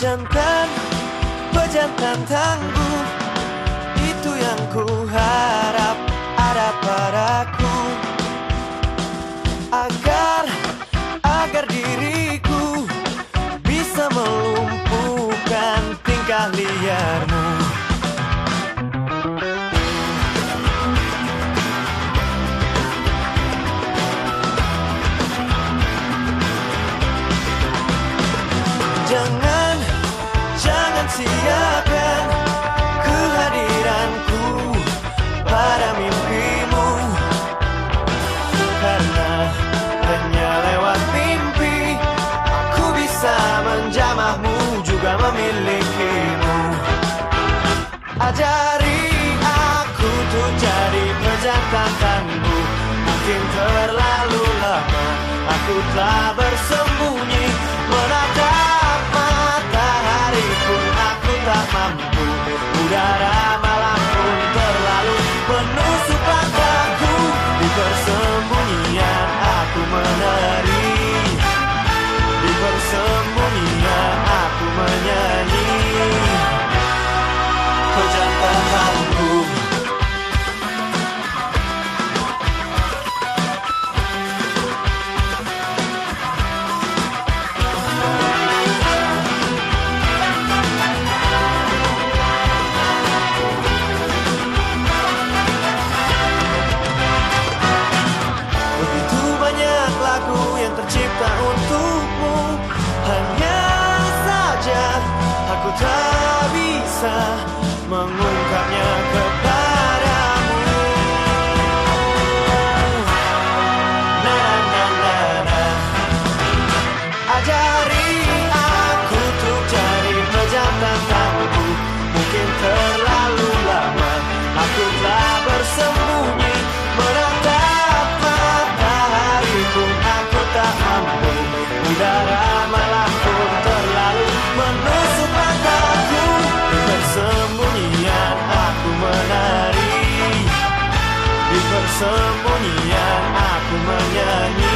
Berjantan tangguh Itu yang ku harap ada padaku. Agar, agar diriku Bisa melumpuhkan tingkah liarmu. Jangan siapkan kehadiranku pada mimpimu. Karena hanya lewat mimpi Aku bisa menjamahmu juga memilikimu. Ajari aku tuh jadi pejantan tangguh Mungkin terlalu lama aku telah bersembunyi sun bisa mengungkapnya kepadamu persembunyian aku menyanyi